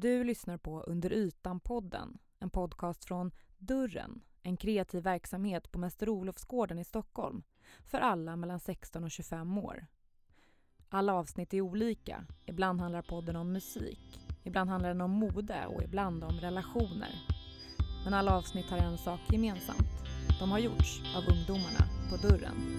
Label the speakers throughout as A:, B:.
A: Du lyssnar på Under ytan-podden, en podcast från Dörren, en kreativ verksamhet på Mäster Olofsgården i Stockholm för alla mellan 16 och 25 år. Alla avsnitt är olika. Ibland handlar podden om musik, ibland handlar den om mode och ibland om relationer. Men alla avsnitt har en sak gemensamt. De har gjorts av ungdomarna på Dörren.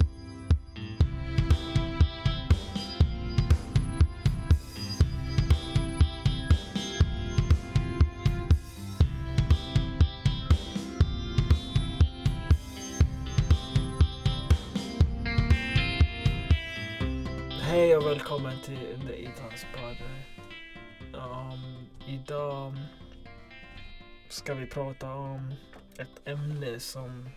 B: Välkommen till Under Idans podd. Um, idag ska vi prata om ett ämne som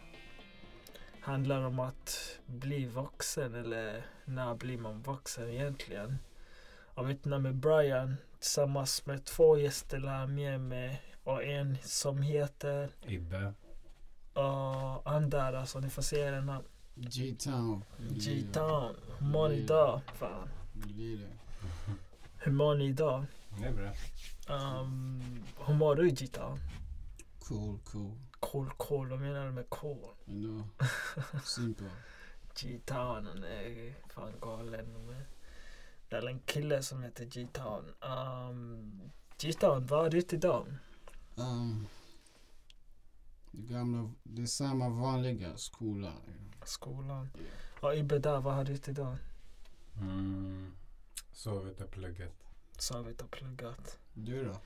B: handlar om att bli vuxen eller när blir man vuxen egentligen. Och mitt namn är Brian tillsammans med två gäster här med mig och en som heter
C: Ibbe.
B: och Andara så ni får se era namn.
D: G-Town.
B: G-Town. Hur mår ni idag? Fan.
D: Det blir det.
B: Hur mår ni idag?
C: Det är bra.
B: Um, hur mår du Gita?
D: Cool, cool.
B: Cool, cool. Vad menar du med cool?
D: You know. Simple.
B: G-Town, han är fan galen. men Det är en kille som heter G-Town. Um, G-Town, vad har du gjort idag?
D: Um, det gamla, det är samma vanliga skola.
B: Skolan. Och Ibbe där, vad har du gjort idag?
C: Mm. Sovit och pluggat.
B: Sovit och pluggat.
D: Du då?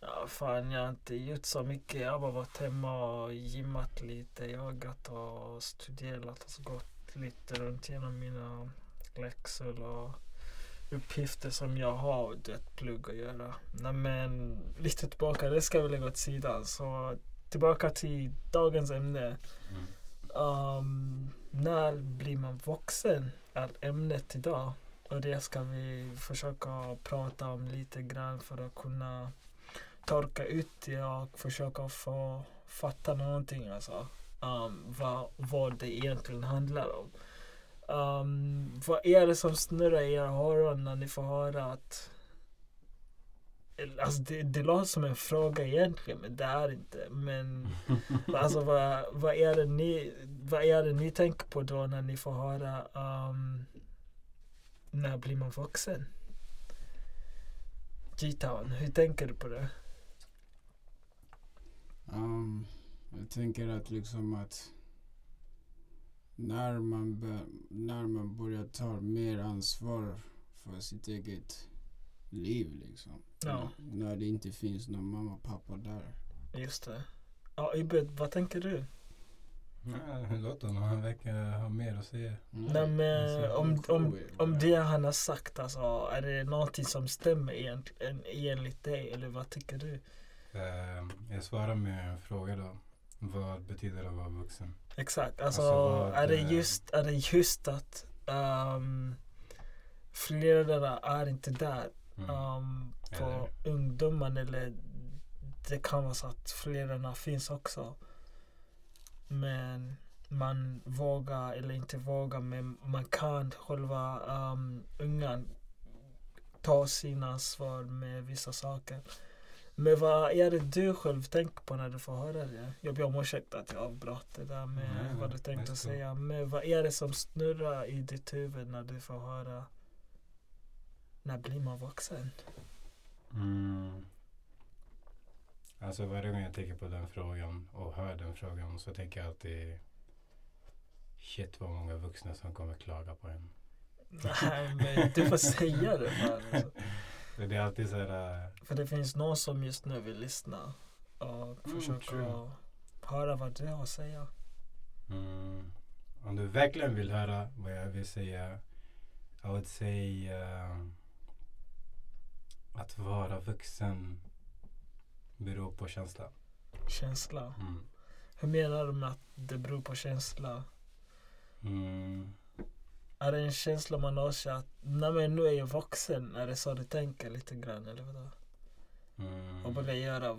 B: Ja, fan jag har inte gjort så mycket. Jag har bara varit hemma och gymmat lite, jagat och studerat och så gått lite runt genom mina läxor och uppgifter som jag har det plugg att göra. Nej men lite tillbaka, det ska vi lägga åt sidan. Så tillbaka till dagens ämne.
C: Mm.
B: Um, när blir man vuxen? Är ämnet idag. Och det ska vi försöka prata om lite grann för att kunna torka ut det och försöka få fatta någonting. Alltså, um, vad, vad det egentligen handlar om. Um, vad är det som snurrar i era öron när ni får höra att Alltså det, det låter som en fråga egentligen, men det är inte. Men alltså vad, vad, är det ni, vad är det ni tänker på då när ni får höra um, när blir man vuxen? G-Town, hur tänker du på det?
D: Um, jag tänker att liksom att när man, bör, när man börjar ta mer ansvar för sitt eget liv liksom.
B: Ja.
D: När det inte finns någon mamma och pappa där.
B: Just det. Ja, Ibbe, vad tänker du?
C: Ja, låt honom. Han verkar ha mer att säga.
B: Nej, men, om, om, om det han har sagt, alltså, är det någonting som stämmer egentligen enligt dig? Eller vad tycker du?
C: Eh, jag svarar med en fråga då. Vad betyder det att vara vuxen?
B: Exakt, alltså,
C: Alltså, vad,
B: är, det just, är det just att um, föräldrarna är inte där
C: Mm.
B: Um, på
C: Eller-
B: ungdomen eller det kan vara så att föräldrarna finns också. Men man vågar eller inte vågar men man kan själva um, ungan ta sin ansvar med vissa saker. Men vad är det du själv tänker på när du får höra det? Jag ber om ursäkt att jag avbröt det där med
C: nej,
B: vad du tänkte säga. Men vad är det som snurrar i ditt huvud när du får höra när blir man vuxen?
C: Mm. Alltså varje gång jag tänker på den frågan och hör den frågan så tänker jag alltid Shit vad många vuxna som kommer klaga på en.
B: Nej men du får säga det bara. Alltså.
C: Så det är alltid så här. äh,
B: För det finns någon som just nu vill lyssna och
C: Mm,
B: försöka
C: true.
B: höra vad du har att säga.
C: Mm. Om du verkligen vill höra vad jag vill säga. I would say uh, att vara vuxen beror på känsla.
B: Känsla.
C: Mm.
B: Hur menar du med att det beror på känsla?
C: Mm.
B: Är det en känsla man har sig att nej men nu är jag vuxen? Är det så du tänker lite grann eller vadå?
C: Mm.
B: Och börja göra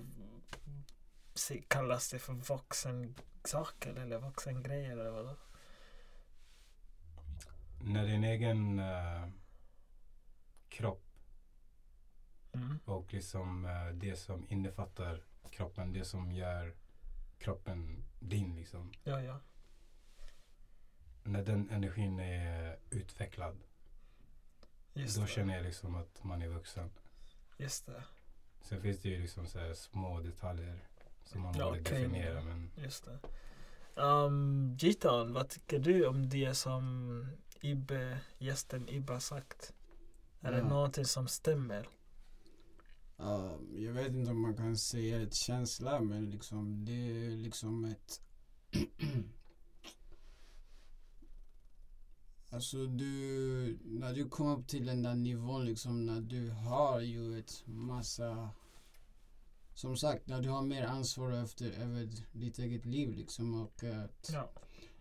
B: kallas det för vuxen saker eller vuxen grejer eller vadå?
C: När din egen eh, kropp
B: Mm.
C: Och liksom eh, det som innefattar kroppen, det som gör kroppen din liksom.
B: Ja, ja.
C: När den energin är utvecklad,
B: Just
C: då
B: det.
C: känner jag liksom att man är vuxen.
B: Just det.
C: Sen finns det ju liksom så här små detaljer som man
B: Ja,
C: borde
B: kring-
C: definiera. Men
B: Just det. Um, Gitan, vad tycker du om det som Ibbe, gästen Ibbe har sagt? Är det
D: Ja.
B: någonting som stämmer?
D: Ja, jag vet inte om man kan säga ett känsla men liksom det är liksom ett Alltså du, när du kommer upp till den där nivån liksom när du har ju ett massa Som sagt, när du har mer ansvar efter, över ditt eget liv liksom och att
B: Ja.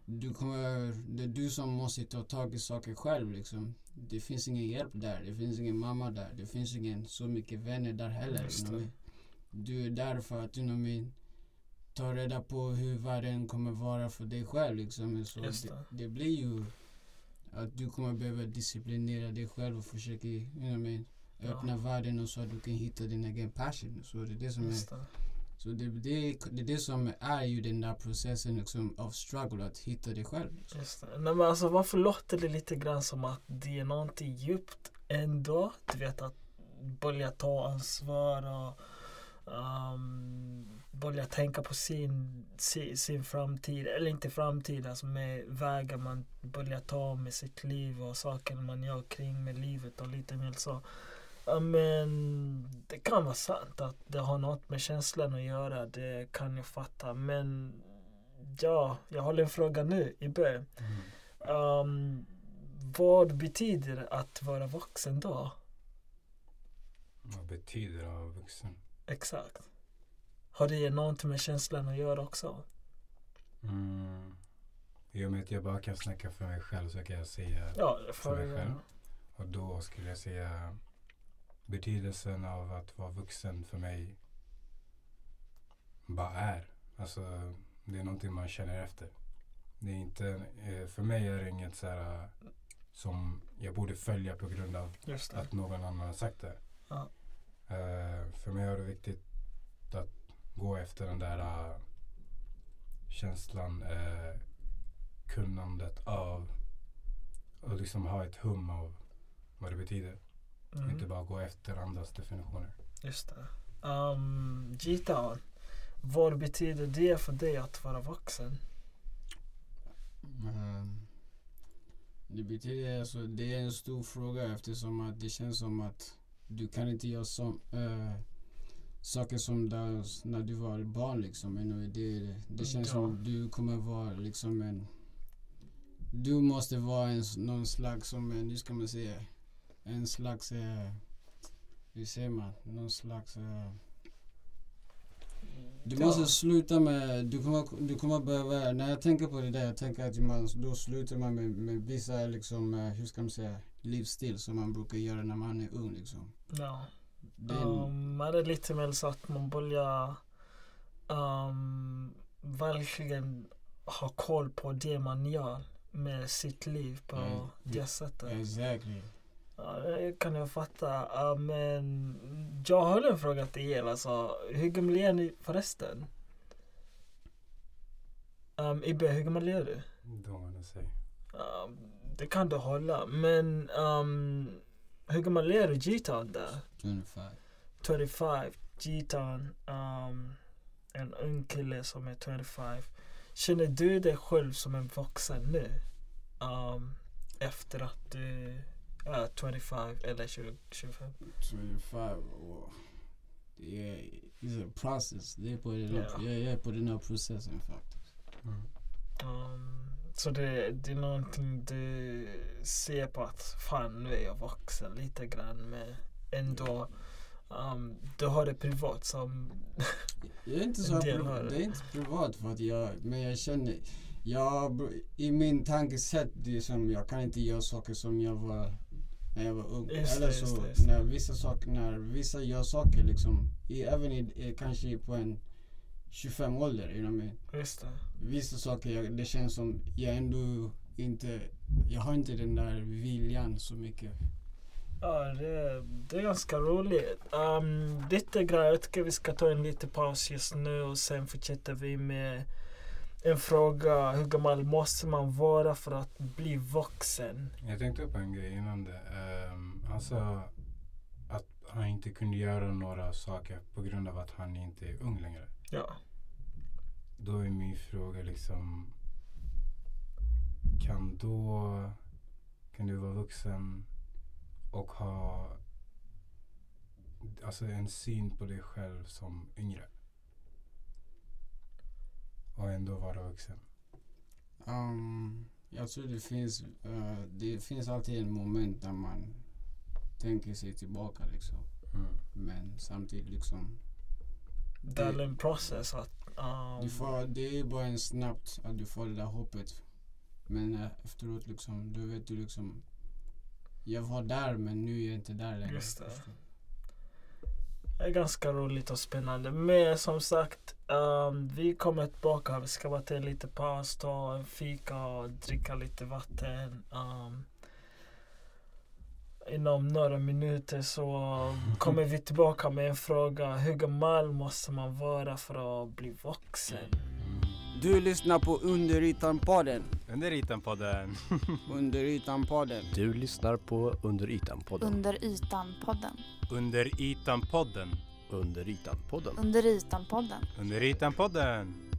D: du kommer, det är du som måste ta tag i saker själv liksom. Det finns ingen hjälp där, det finns ingen mamma där, det finns ingen så mycket vänner där heller. Du är där för att, you know me, ta reda på hur världen kommer vara för dig själv liksom. Så det.
B: det.
D: Det, blir ju att du kommer behöva disciplinera dig själv och försöka, you know
B: Ja.
D: öppna världen och så att du kan hitta din egen passion. Så det är det som är
B: Just det
D: så det, det, det är det som är ju den där processen liksom av struggle, att hitta dig själv. Liksom.
B: Just det. Nej, men alltså, varför låter det lite grann som att det är någonting djupt ändå? Du vet att börja ta ansvar och um, börja tänka på sin, sin, sin framtid, eller inte framtid, alltså med vägar man börjar ta med sitt liv och saker man gör kring med livet och lite mer så. Ja, men det kan vara sant att det har något med känslan att göra, det kan jag fatta. Men ja, jag har en fråga nu i början. Um, vad betyder att vara vuxen då?
C: vad betyder att vara vuxen?
B: Exakt. Har det någonting med känslan att göra också?
C: Mm. I och med att jag bara kan snacka för mig själv så kan jag säga
B: Ja,
C: För
B: för
C: mig själv. Och då skulle jag säga betydelsen av att vara vuxen för mig bara är. Alltså det är någonting man känner efter. Det är inte, eh, för mig är det inget så här som jag borde följa på grund av att någon annan har sagt det.
B: Ja.
C: Eh, för mig är det viktigt att gå efter den där eh, känslan, kunnandet av och liksom ha ett hum av vad det betyder.
B: Mm,
C: Inte bara gå efter andras definitioner.
B: just det. Um, Gita, vad betyder det för dig att vara vuxen?
D: Ehm, det betyder alltså, det är en stor fråga eftersom att det känns som att du kan inte göra som, eh, saker som där, när du var barn liksom. Anyway, det, det känns
B: Ja.
D: som du kommer vara liksom en du måste vara en, någon slags, som en, hur ska man säga, en slags, eh, hur säger man, någon slags eh, du
B: Ja.
D: måste sluta med, du kommer, du kommer behöva, när jag tänker på det där, jag tänker att man, då slutar man med, med vissa liksom, eh, hur ska man säga, livsstil som man brukar göra när man är ung liksom.
B: Ja.
D: Det är,
B: Um, är det lite mer så att man börjar um, verkligen ha koll på det man gör med sitt liv på
D: Mm.
B: det sättet?
D: exactly.
B: Ja, det kan jag fatta. Men jag har en fråga till er. Alltså, hur gammal är ni förresten? Um, Ibbe, hur gammal är du?
C: Don't wanna say.
B: Um, det kan du hålla. Men um, hur gammal är du G-Town där?
D: 25.
B: 25, G-Town. Um, en ung kille som är 25. Känner du dig själv som en vuxen nu? Um, efter att du är 25 eller 20, 25?
D: 25 och det är it's a process. Det är på den här, jag är på den här processen faktiskt.
C: Mm.
B: Um, så det, det är någonting du ser på att fan nu är jag vuxen lite grann men ändå um, du har det privat som
D: Jag är inte så
B: En del
D: pri-
B: har det.
D: är inte privat för att jag, men jag känner, jag, i min tankesätt, det är som, jag kan inte göra saker som jag var när jag var ung.
B: Just
D: Eller så,
B: just det, just det.
D: när vissa saker, när vissa gör saker liksom, i, även i, kanske på en 25 ålder, you know what I mean? Vissa saker, jag, det känns som jag ändå inte, jag har inte den där viljan så mycket.
B: Ja, det, det är ganska roligt. Um, lite grann, jag tycker vi ska ta en liten paus just nu och sen fortsätter vi med en fråga. Hur gammal måste man vara för att bli vuxen?
C: Jag tänkte på en grej innan det. Um, han sa att han inte kunde göra några saker på grund av att han inte är ung längre.
B: Ja.
C: Då är min fråga liksom Kan då Kan du vara vuxen och ha Alltså en syn på dig själv som yngre? Och ändå vara vuxen?
D: Um, jag tror det finns, eh, det finns alltid en moment där man tänker sig tillbaka liksom.
C: Mm.
D: Men samtidigt liksom,
B: Det är en process att... Um,
D: du får, det är bara en snabbt att du får det där hoppet. Men eh, efteråt liksom, då vet du liksom, jag var där men nu är jag inte där längre.
B: Just det. Är ganska roligt och spännande. Men som sagt, um, vi kommer tillbaka. Vi ska bara ta en liten paus, ta en fika och dricka lite vatten. Um, inom några minuter så kommer vi tillbaka med en fråga. Hur gammal måste man vara för att bli vuxen?
D: Du lyssnar på Under ytan-podden.
C: Under ytan-podden.
D: Under ytan-podden.
E: Du lyssnar på Under ytan-podden.
F: Under ytan-podden.
C: Under ytan-podden.
E: Under ytan-podden.
F: Under ytan-podden.
C: Under ytan-podden.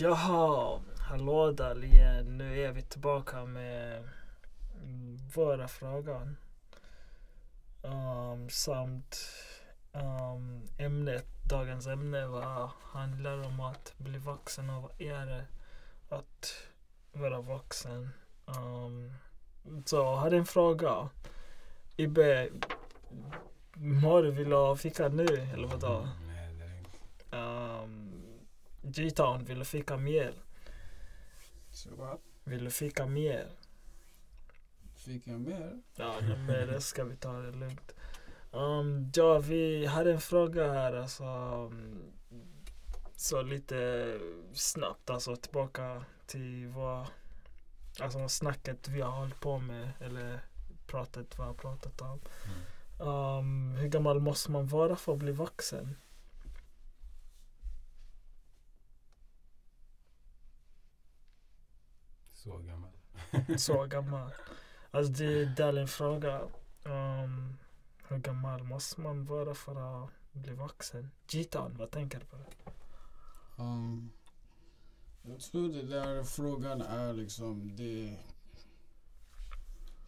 B: Jaha, hallå där igen. Nu är vi tillbaka med våra frågor. Um, samt um, ämnet, dagens ämne var, handlar om att bli vuxen och vad är det att vara vuxen? Um, så jag hade en fråga. Ibbe, har du vill ha fika nu eller vadå?
C: Nej, det är inte.
B: Um, G-Town, vill du fika?
D: Så vad?
B: Vill du fika mer?
D: Fick jag mer?
B: Ja, men det ska vi ta det lugnt. Um, ja, vi hade en fråga här alltså. um, Så lite snabbt alltså tillbaka till vad Alltså snacket vi har hållit på med eller pratet vi har pratat om. Um, hur gammal måste man vara för att bli vuxen?
C: Så gammal.
B: Så gammal. Alltså det, är en fråga. Um, hur gammal måste man vara för att bli vuxen? Gitan, vad tänker du på det?
D: Um, jag tror det där frågan är liksom det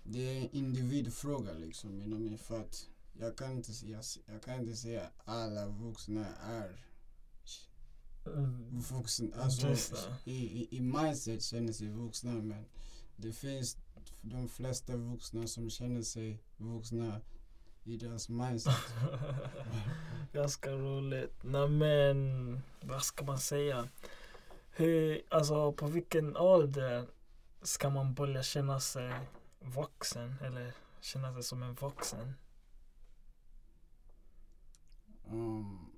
D: det är en individfråga liksom inom mig för att jag kan inte säga, jag kan inte säga alla vuxna är. Vuxna. Alltså
B: Just det.
D: i, i, i mindset känner sig vuxna men det finns de flesta vuxna som känner sig vuxna i deras mindset.
B: Ganska roligt. Nej men, vad ska man säga? Hur, alltså på vilken ålder ska man börja känna sig vuxen? Eller känna sig som en vuxen?
D: Um,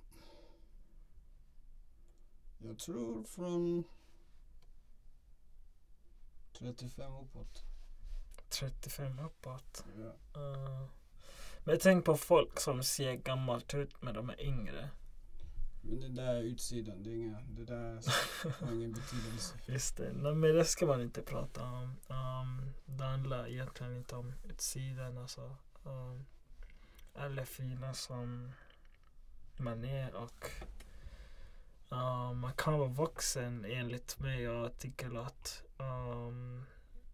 D: jag tror från 35 uppåt.
B: 35 uppåt.
D: Ja.
B: Uh, men tänk på folk som ser gammalt ut men de är yngre.
D: Men det där är utsidan, det, är inga, det där har ingen betydelse.
B: Just det. Nej, men det ska man inte prata om. Um, det handlar egentligen inte om utsidan. Alltså, um, alla fina som man är och um, man kan vara vuxen enligt mig. Jag tycker att um,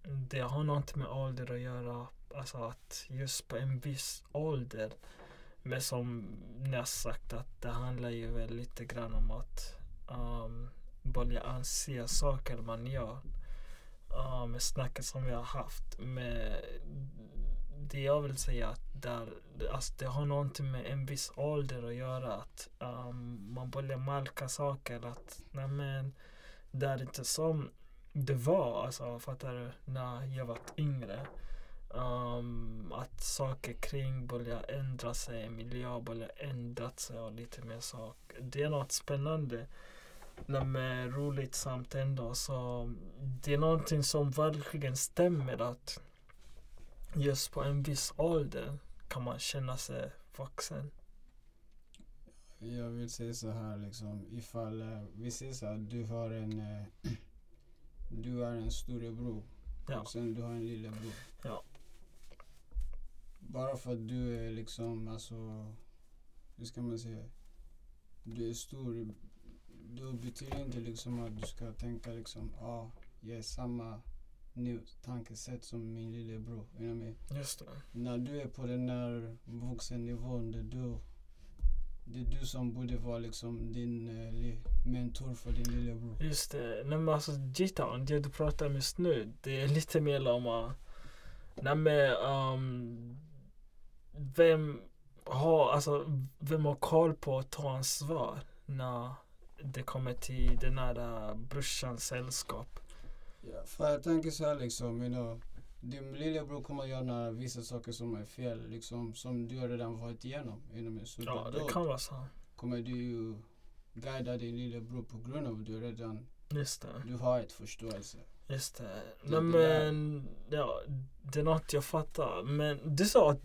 B: det har något med ålder att göra. Alltså att just på en viss ålder men som ni har sagt att det handlar ju väl lite grann om att um, börja anse saker man gör. Uh, med snacket som vi har haft. Med det jag vill säga att där, alltså det har någonting med en viss ålder att göra. Att um, man börjar märka saker. Att nej men, det är inte som det var. Alltså fattar du? När jag var yngre. Um, att saker kring börjar ändra sig, miljö börjar ändra sig och lite mer saker. Det är något spännande. Men roligt samt ändå så det är någonting som verkligen stämmer att just på en viss ålder kan man känna sig vuxen.
D: Jag vill säga så här liksom, ifall eh, vi säger så här, du har en, eh, du är en storebror
B: Ja.
D: och sen du har en lillebror.
B: Ja.
D: Bara för att du är liksom, alltså, hur ska man säga, du är stor, då betyder inte liksom att du ska tänka liksom, ja, ah, jag är samma nu tankesätt som min lillebror. You know?
B: Just det.
D: när du är på den där vuxennivån, det är du, det är du som borde vara liksom din eh, li- mentor för din lillebror.
B: Just det. Nej men alltså G-Town, det du pratar om just nu, det är lite mer om uh, nej men, um, vem har, alltså, vem har koll på att ta ansvar när det kommer till den här uh, brorsans sällskap.
D: Ja, för jag tänker så här liksom, you know, din lillebror kommer göra vissa saker som är fel, liksom, som du har redan varit igenom. You know, så
B: Ja, det kan vara så.
D: kommer du ju guida din lillebror på grund av att du redan
B: Just det.
D: du har ett förståelse.
B: Just det.
D: Det-
B: Nej
D: där-
B: men, ja, det är något jag fattar. Men du sa att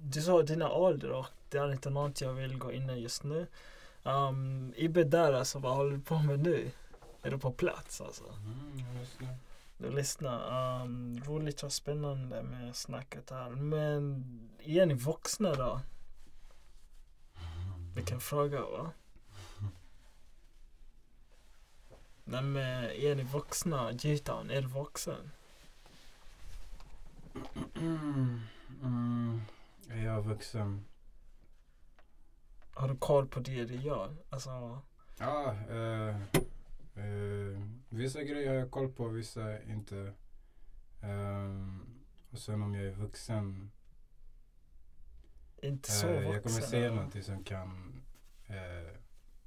B: du sa dina ålder och det är inte något jag vill gå in i just nu. Um, Ibbe där alltså, vad håller du på med nu? Är du på plats alltså?
C: Mm, jag lyssnar.
B: Du lyssnar. Um, roligt och spännande med snacket här. Men är ni vuxna då? Vilken fråga va? Nej men är ni vuxna? G-Town, är du vuxen?
C: Mm, är jag vuxen?
B: Har du koll på det du gör? Alltså,
C: Ja, eh, eh, vissa grejer har jag koll på, vissa inte. Ehm, och sen om jag är vuxen.
B: inte så
C: eh,
B: vuxen.
C: jag kommer säga
B: eller?
C: någonting som kan eh,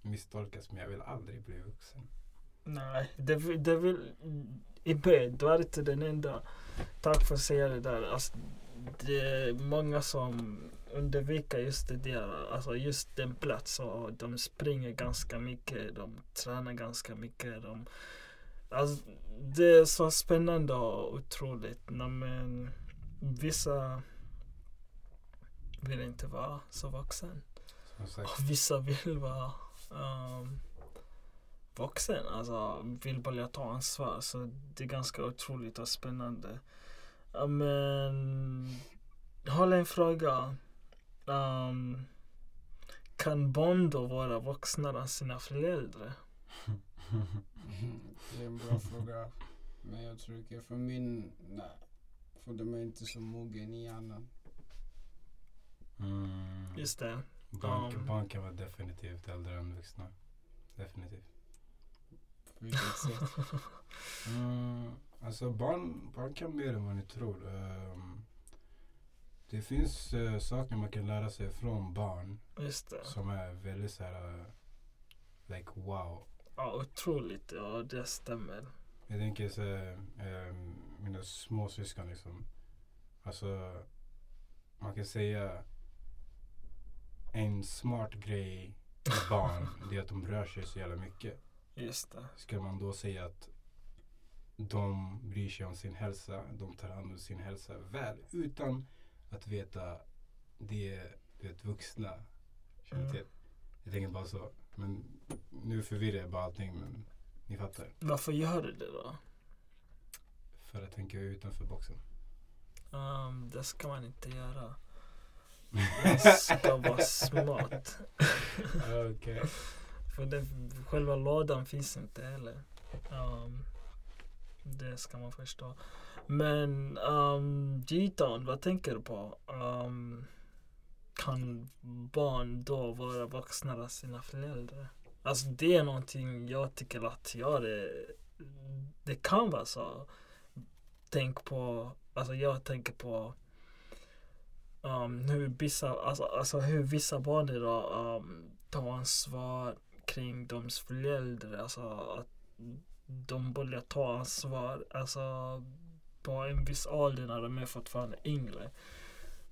C: misstolkas, men jag vill aldrig bli vuxen.
B: Nej, det, vill- det vill... Ibbe, du är inte den enda. Tack för att säga det där. Alltså, det är många som undviker just det där, alltså just den plats och de springer ganska mycket, de tränar ganska mycket. De, alltså, det är så spännande och otroligt. Nej, men vissa vill inte vara så vuxen. Och vissa vill vara um, vuxen, alltså vill börja ta ansvar. Så det är ganska otroligt och spännande. Men, jag har en fråga. Um, kan barn då vara vuxnare än sina föräldrar?
D: Det är en bra fråga. Men jag tror inte, för min, nej. För de är inte så mogen i hjärnan.
C: mm,
B: Just det.
C: barn,
B: um,
C: barn kan vara definitivt äldre än vuxna. Definitivt.
D: På vilket sätt?
C: Mm, alltså barn, barn kan mer än vad ni tror. Ehm, det finns eh, saker man kan lära sig från barn som är väldigt så här, eh, like wow.
B: Ja, otroligt. Ja, det stämmer.
C: Jag tänker så här, ehm, mina småsyskon liksom. Alltså, man kan säga en smart grej med barn, det är att de rör sig så jävla mycket.
B: Just det.
C: Ska man då säga att de bryr sig om sin hälsa, de tar hand om sin hälsa väl utan att veta det vet, vuxna känner
B: Mm.
C: till. Jag tänker bara så. Men nu förvirrar jag bara allting men ni fattar.
B: Varför gör du det då?
C: För att tänka utanför boxen.
B: Um, det ska man inte göra. Man ska vara smart.
C: Okej.
B: För det, själva lådan finns inte heller. Um, det ska man förstå. Men um, G-Town, vad tänker du på? Um, kan barn då vara vuxnare än sina föräldrar? Alltså det är någonting jag tycker att jag det, det kan vara så. Tänk på, alltså jag tänker på um, hur vissa, alltså, alltså hur vissa barn idag um, tar ansvar kring deras föräldrar. Alltså att de börjar ta ansvar. Alltså på en viss ålder när de är fortfarande yngre.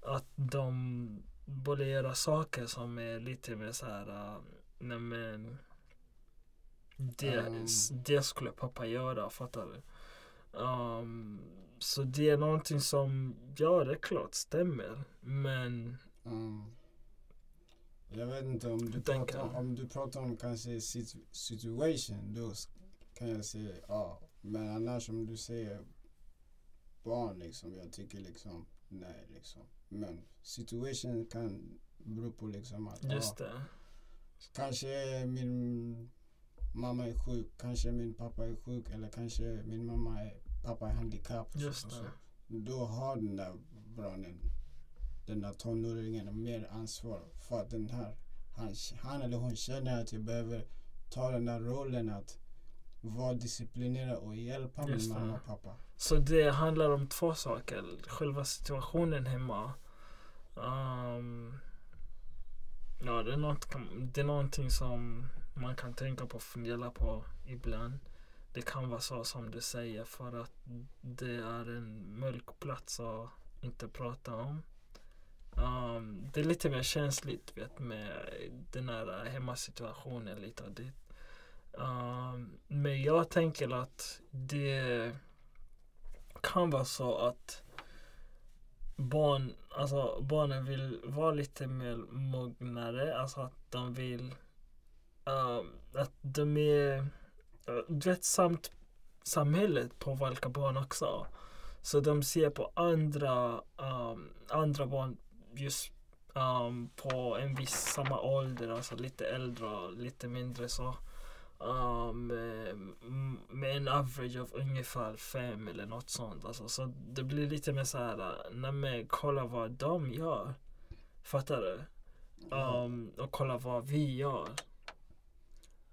B: Att de borde göra saker som är lite mer så här, uh, nej men det,
D: Mm.
B: det skulle pappa göra, fattar du? Um, så det är någonting som, ja det är klart stämmer. Men
D: Mm. Jag vet inte om du,
B: Tänker
D: pratar, om du pratar om kanske situ situation, då kan jag säga ja. Men annars om du säger barn liksom, jag tycker liksom nej liksom. Men situation kan bero på liksom att
B: just det.
D: kanske min mamma är sjuk, kanske min pappa är sjuk eller kanske min mamma är, pappa är handikappad.
B: Just
D: Så-
B: det.
D: Då har den där barnen, den där tonåringen mer ansvar för att den här, han, han eller hon känner att jag behöver ta den där rollen att vara disciplinerad och hjälpa min
B: det.
D: mamma och pappa.
B: Så det handlar om två saker. Själva situationen hemma. Ehm, ja, det är, något, det är någonting som man kan tänka på och fundera på ibland. Det kan vara så som du säger för att det är en mörk plats att inte prata om. Ehm, det är lite mer känsligt vet, med den här hemmasituationen lite och Ehm, men jag tänker att det kan vara så att barn, alltså barnen vill vara lite mer mognare, alltså att de vill Uh, att de är, du vet samt samhället påverkar barn också. Så de ser på andra, um, andra barn just um, på en viss samma ålder, alltså lite äldre och lite mindre så. Um, med, en average av ungefär fem eller något sånt. Alltså, så det blir lite mer så här, nej men kolla vad de gör. Fattar du? Um, och kolla vad vi gör.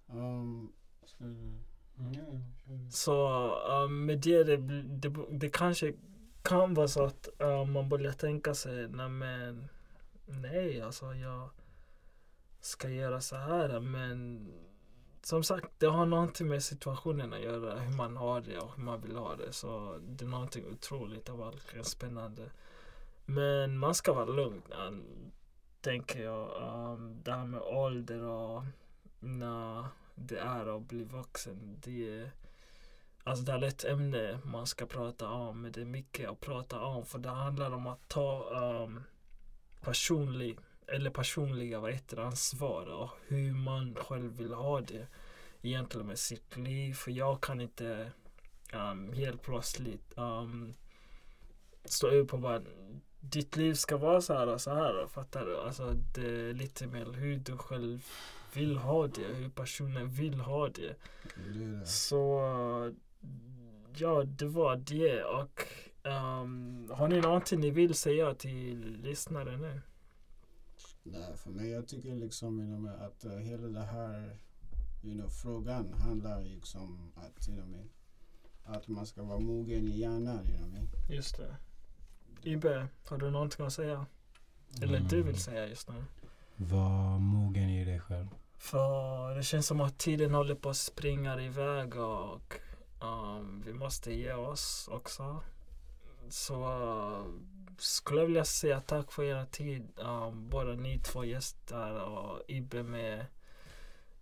D: Um, du-
B: Så um, med det, det, blir- det, det kanske kan vara så att um, man börjar tänka sig, nej men nej alltså jag ska göra så här men som sagt det har någonting med situationen att göra, hur man har det och hur man vill ha det. Så det är någonting otroligt och verkligen spännande. Men man ska vara lugn, tänker jag. Um, det här med ålder och när det är att bli vuxen. Det är, alltså det är ett ämne man ska prata om, men det är mycket att prata om. För det handlar om att ta um, personlig, eller personliga vad heter det, ansvar och hur man själv vill ha det egentligen med sitt liv. För jag kan inte um, helt plötsligt um, stå upp och bara ditt liv ska vara så här och så här. Fattar du? Alltså det är lite mer hur du själv vill ha det, hur personen vill ha det.
D: det det.
B: Så ja, det var det. Och um, har ni någonting ni vill säga till lyssnare nu?
D: Nej, för mig jag tycker liksom you know, att uh, hela det här you know, frågan handlar liksom att, you know, att man ska vara mogen i hjärnan. You know,
B: Just det. Ibe, har du någonting att säga? Eller du vill säga just nu?
C: Var mogen i dig själv.
B: För det känns som att tiden håller på att springa iväg och um, vi måste ge oss också. Så uh, skulle jag vilja säga tack för er tid. Um, båda ni två gäster och Ibbe med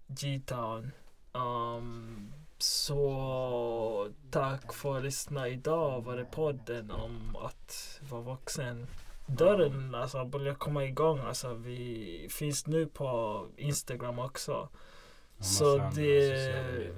B: G-Town. Um, så tack för att lyssna idag var det podden om att vara vuxen. Dörren alltså börjar komma igång. Alltså, vi finns nu på Instagram också. Så det...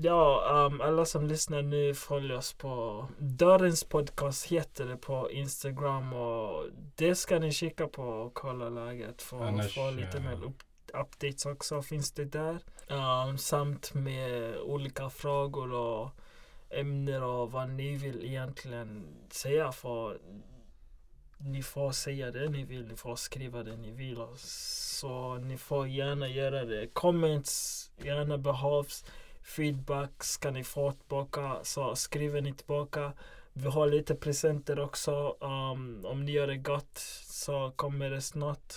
B: Ja, um, alla som lyssnar nu följer oss på Dörrens podcast heter det på Instagram och det ska ni kika på och kolla läget för att få lite
C: eh,
B: mer upp, updates också finns det där. Um, samt med olika frågor och ämnen och vad ni vill egentligen säga för ni får säga det ni vill, ni får skriva det ni vill. Så ni får gärna göra det. Comments gärna behövs. Feedback ska ni få tillbaka. Så skriver ni tillbaka. Vi har lite presenter också. Um, om ni gör det gott så kommer det snart.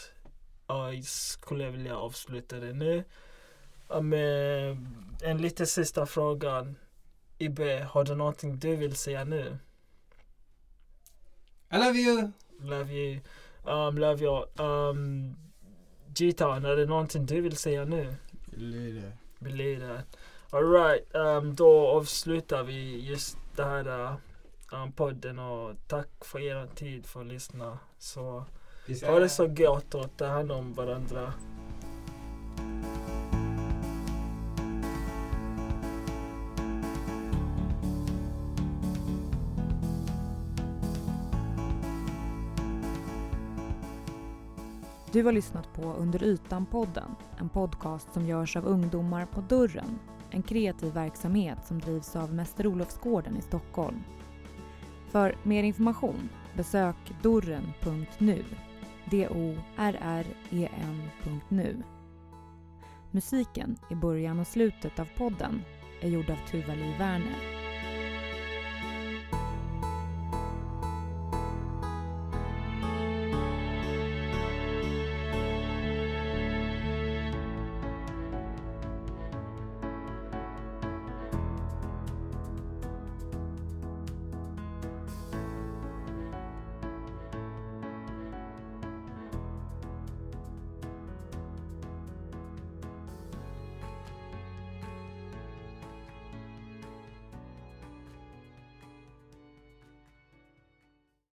B: Uh, jag skulle vilja avsluta det nu. Um, en lite sista fråga. Ibe, har du någonting du vill säga nu?
C: I love you!
B: Love you. Um, love you. Um, Gitan, är det någonting du vill säga nu?
D: Lite.
B: Believe that. Alright, um, då avslutar vi just det här um, podden och tack för er tid för att lyssna. Så ha det så gott och ta hand om varandra.
A: Du har lyssnat på Under ytan-podden, en podcast som görs av ungdomar på Dörren, en kreativ verksamhet som drivs av Mäster Olofsgården i Stockholm. För mer information besök dorren.nu, D-O-R-R-E-N.nu. Musiken i början och slutet av podden är gjord av Tuva Li Werner.